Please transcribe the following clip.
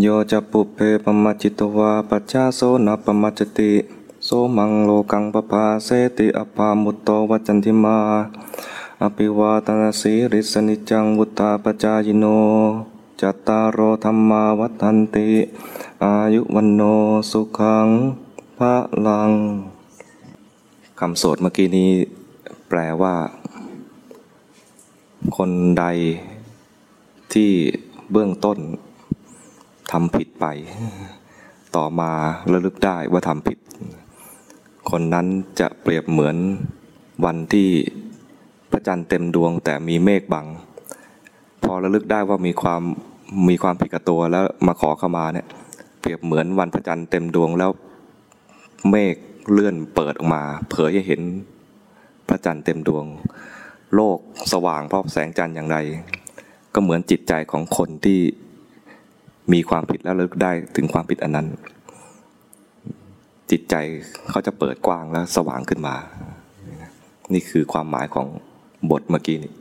โยจะปุเพปมัจจิตวาปัจจาโสนปมัจจติโสมังโลกังปปาเสติอภามุตโตวัจจันติมา อภิวาตนาสีริสนิจังวุตตาปจายโน จัตตารโอธรรมาวัฏันติ อายุวันโนสุขังพระลังคำสวดเมื่อกี้นี้แปลว่า คนใดที่เบื้องต้น ทำผิดไป ต่อมาระลึกได้ว่าทำผิด คนนั้นจะเปรียบเหมือนวันที่พระจันทร์เต็มดวงแต่มีเมฆบัง พอระลึกได้ว่ามีความมีความผิดกับตัวแล้วมาขอเข้ามาเนี่ยเปรียบเหมือนวันพระจันทร์เต็มดวงแล้วเมฆเลื่อนเปิดออกมา เผยให้เห็นพระจันทร์เต็มดวง โลกสว่างเพราะแสงจันทร์อย่างไร ก็เหมือนจิตใจของคนที่ มีความผิดแล้วระลึกได้ถึงความผิดอันนั้น จิตใจเขาจะเปิดกว้างแล้วสว่างขึ้นมา นี่คือความหมายของบทเมื่อกี้นี้